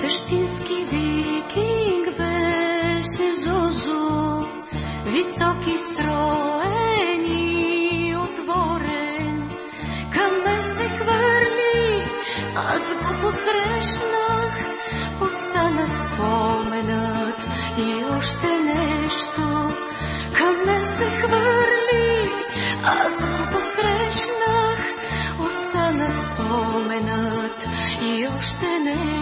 Същински викинг беше Жожо, високи строени, отворен. Към мен се хвърли, аз го посрещнах, остана споменът и още нещо. Към мен се хвърли, аз го посрещнах, остана споменът и още нещо.